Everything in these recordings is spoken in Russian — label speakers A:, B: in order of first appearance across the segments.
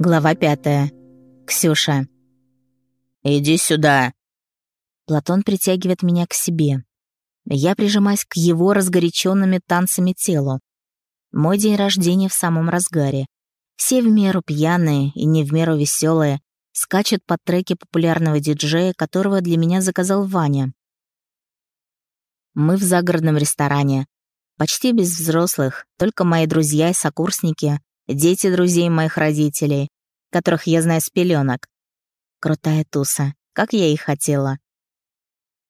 A: Глава пятая. Ксюша.
B: «Иди сюда!»
A: Платон притягивает меня к себе. Я прижимаюсь к его разгоряченными танцами телу. Мой день рождения в самом разгаре. Все в меру пьяные и не в меру веселые скачут под треки популярного диджея, которого для меня заказал Ваня. Мы в загородном ресторане. Почти без взрослых, только мои друзья и сокурсники, дети друзей моих родителей, которых я знаю с пеленок. Крутая туса, как я и хотела.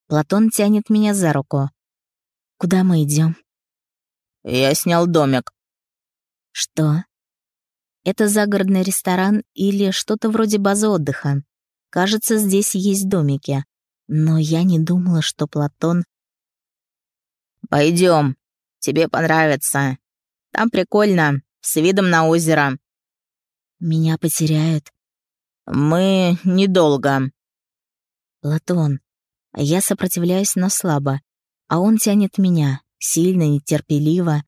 A: Платон тянет меня за руку. Куда мы идем?
B: «Я снял домик».
A: «Что?» «Это загородный ресторан или что-то вроде базы отдыха. Кажется, здесь есть домики. Но я не думала, что Платон...»
B: Пойдем, тебе понравится. Там прикольно, с видом на озеро».
A: «Меня потеряют».
B: «Мы недолго».
A: «Платон, я сопротивляюсь, но слабо, а он тянет меня, сильно, нетерпеливо.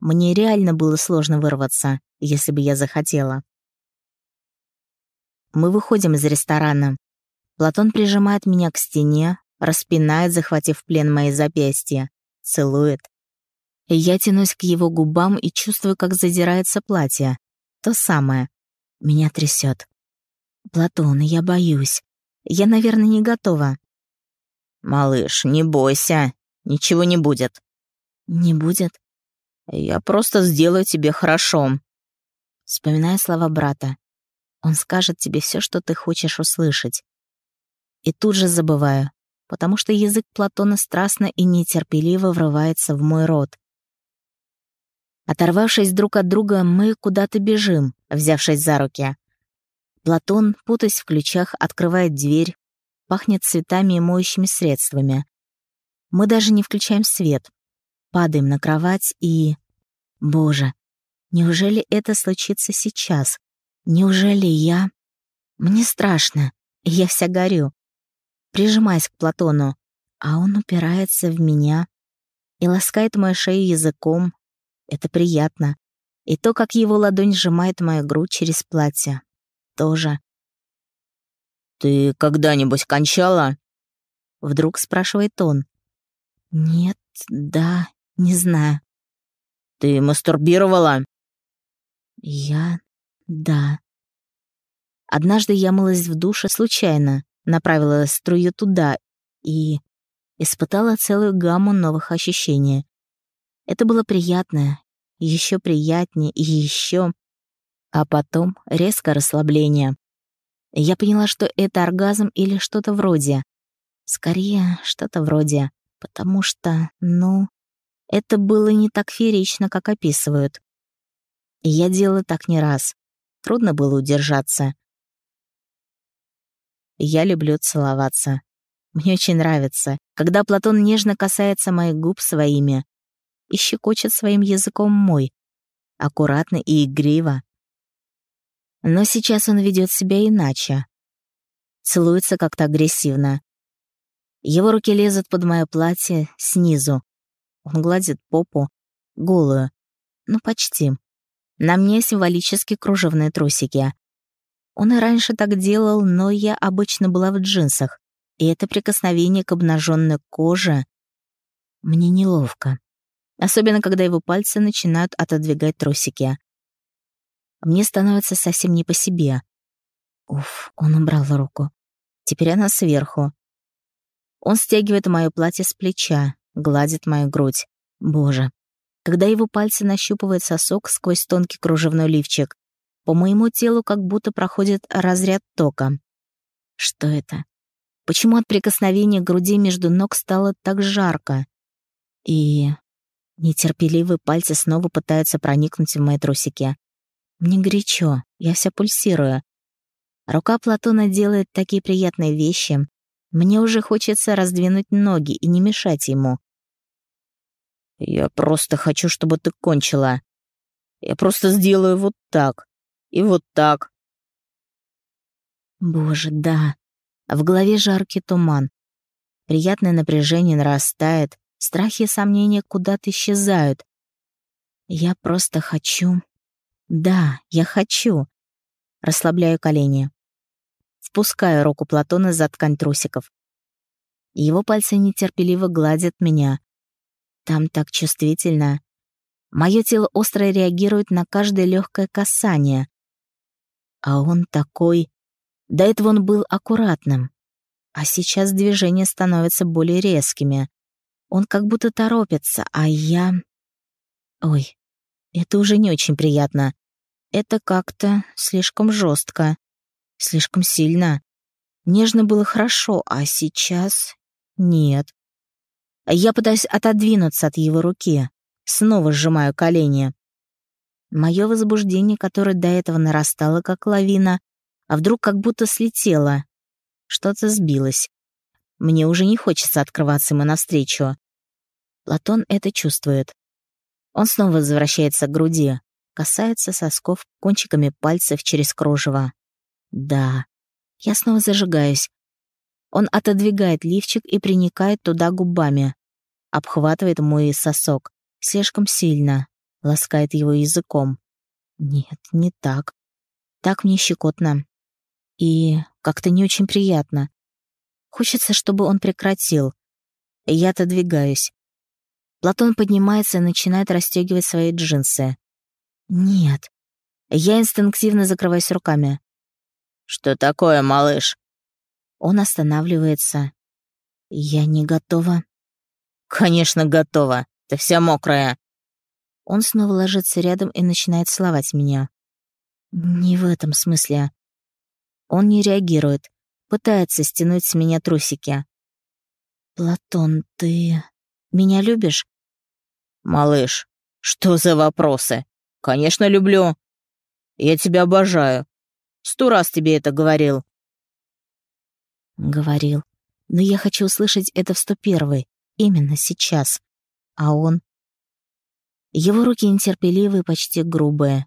A: Мне реально было сложно вырваться, если бы я захотела. Мы выходим из ресторана. Платон прижимает меня к стене, распинает, захватив плен мои запястья, целует. Я тянусь к его губам и чувствую, как задирается платье. То самое. Меня трясет. Платон, я боюсь. Я, наверное, не готова.
B: «Малыш, не бойся, ничего не будет».
A: «Не будет?»
B: «Я просто сделаю тебе хорошо».
A: Вспоминая слова брата. Он скажет тебе все, что ты хочешь услышать. И тут же забываю, потому что язык Платона страстно и нетерпеливо врывается в мой рот. Оторвавшись друг от друга, мы куда-то бежим, взявшись за руки. Платон, путаясь в ключах, открывает дверь, пахнет цветами и моющими средствами. Мы даже не включаем свет. Падаем на кровать и... Боже, неужели это случится сейчас? Неужели я... Мне страшно, я вся горю. Прижимаясь к Платону, а он упирается в меня и ласкает мою шею языком. Это приятно. И то, как его ладонь сжимает мою грудь через платье. Тоже.
B: «Ты когда-нибудь кончала?»
A: Вдруг спрашивает он. «Нет, да, не знаю».
B: «Ты мастурбировала?»
A: «Я... да». Однажды я мылась в душе случайно, направила струю туда и испытала целую гамму новых ощущений. Это было приятно, еще приятнее и еще, а потом резкое расслабление. Я поняла, что это оргазм или что-то вроде. Скорее, что-то вроде. Потому что, ну, это было не так феерично, как описывают. Я делала так не раз. Трудно было удержаться. Я люблю целоваться. Мне очень нравится, когда Платон нежно касается моих губ своими и щекочет своим языком мой, аккуратно и игриво, но сейчас он ведет себя иначе. Целуется как-то агрессивно. Его руки лезут под мое платье снизу. Он гладит попу, голую. Ну, почти. На мне символически кружевные трусики. Он и раньше так делал, но я обычно была в джинсах. И это прикосновение к обнаженной коже мне неловко. Особенно, когда его пальцы начинают отодвигать трусики. Мне становится совсем не по себе. Уф, он убрал руку. Теперь она сверху. Он стягивает моё платье с плеча, гладит мою грудь. Боже. Когда его пальцы нащупывают сосок сквозь тонкий кружевной лифчик, по моему телу как будто проходит разряд тока. Что это? Почему от прикосновения груди между ног стало так жарко? И нетерпеливые пальцы снова пытаются проникнуть в мои трусики. Мне горячо, я вся пульсирую. Рука Платона делает такие приятные вещи. Мне уже хочется раздвинуть ноги и не мешать ему.
B: «Я просто хочу, чтобы ты кончила. Я просто сделаю вот так. И вот так».
A: Боже, да. В голове жаркий туман. Приятное напряжение нарастает, страхи и сомнения куда-то исчезают. Я просто хочу, да, я хочу. Расслабляю колени. Спускаю руку Платона за ткань трусиков. Его пальцы нетерпеливо гладят меня. Там так чувствительно. Мое тело остро реагирует на каждое легкое касание. А он такой... До этого он был аккуратным. А сейчас движения становятся более резкими. Он как будто торопится, а я... Ой, это уже не очень приятно. Это как-то слишком жестко, слишком сильно. Нежно было хорошо, а сейчас нет. Я пытаюсь отодвинуться от его руки, снова сжимаю колени. Мое возбуждение, которое до этого нарастало как лавина, а вдруг как будто слетело. Что-то сбилось. Мне уже не хочется открываться ему навстречу. Платон это чувствует. Он снова возвращается к груди, касается сосков кончиками пальцев через кружево. Да, я снова зажигаюсь. Он отодвигает лифчик и приникает туда губами. Обхватывает мой сосок. Слишком сильно. Ласкает его языком. Нет, не так. Так мне щекотно. И как-то не очень приятно. Хочется, чтобы он прекратил. Я отодвигаюсь. Платон поднимается и начинает расстегивать свои джинсы. Нет. Я инстинктивно закрываюсь руками.
B: «Что такое, малыш?»
A: Он останавливается. Я не готова.
B: «Конечно, готова. Ты вся мокрая».
A: Он снова ложится рядом и начинает целовать меня. Не в этом смысле. Он не реагирует, пытается стянуть с меня трусики. «Платон, ты меня любишь?»
B: «Малыш, что за вопросы? Конечно, люблю. Я тебя обожаю. Сто раз тебе это говорил».
A: Говорил. Но я хочу услышать это в сто первый, именно сейчас. А он... Его руки нетерпеливые, почти грубые.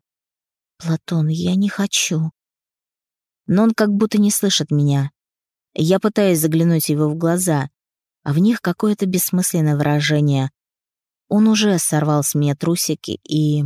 A: «Платон, я не хочу» но он как будто не слышит меня. Я пытаюсь заглянуть его в глаза, а в них какое-то бессмысленное выражение. Он уже сорвал с меня трусики и...